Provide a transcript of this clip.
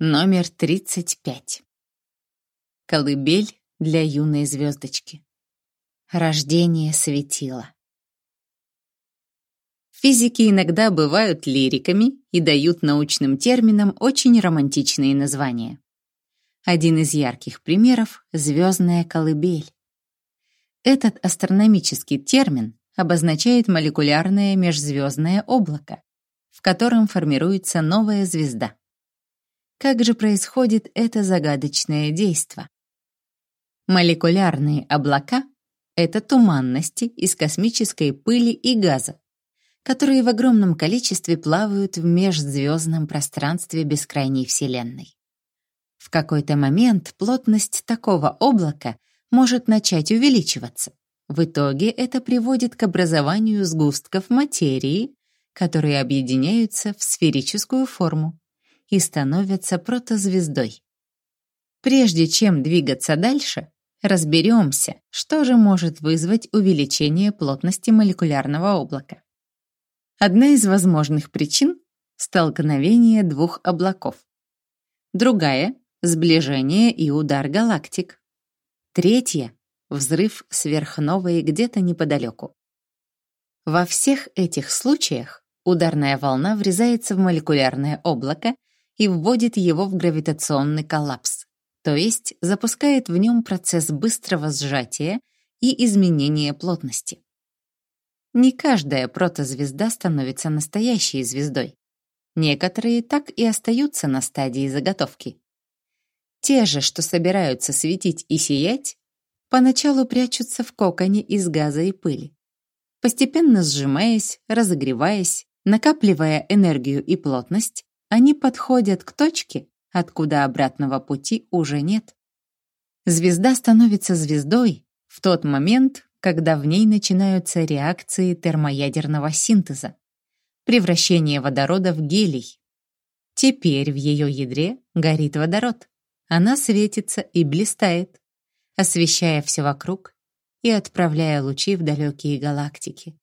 Номер 35. Колыбель для юной звездочки. Рождение светила. Физики иногда бывают лириками и дают научным терминам очень романтичные названия. Один из ярких примеров — звездная колыбель. Этот астрономический термин обозначает молекулярное межзвездное облако, в котором формируется новая звезда. Как же происходит это загадочное действо? Молекулярные облака — это туманности из космической пыли и газа, которые в огромном количестве плавают в межзвездном пространстве бескрайней Вселенной. В какой-то момент плотность такого облака может начать увеличиваться. В итоге это приводит к образованию сгустков материи, которые объединяются в сферическую форму и становятся протозвездой. Прежде чем двигаться дальше, разберемся, что же может вызвать увеличение плотности молекулярного облака. Одна из возможных причин — столкновение двух облаков. Другая — сближение и удар галактик. Третья — взрыв сверхновой где-то неподалеку. Во всех этих случаях ударная волна врезается в молекулярное облако и вводит его в гравитационный коллапс, то есть запускает в нем процесс быстрого сжатия и изменения плотности. Не каждая протозвезда становится настоящей звездой. Некоторые так и остаются на стадии заготовки. Те же, что собираются светить и сиять, поначалу прячутся в коконе из газа и пыли. Постепенно сжимаясь, разогреваясь, накапливая энергию и плотность, они подходят к точке, откуда обратного пути уже нет. Звезда становится звездой в тот момент, когда в ней начинаются реакции термоядерного синтеза, превращение водорода в гелий. Теперь в ее ядре горит водород. Она светится и блистает, освещая все вокруг и отправляя лучи в далекие галактики.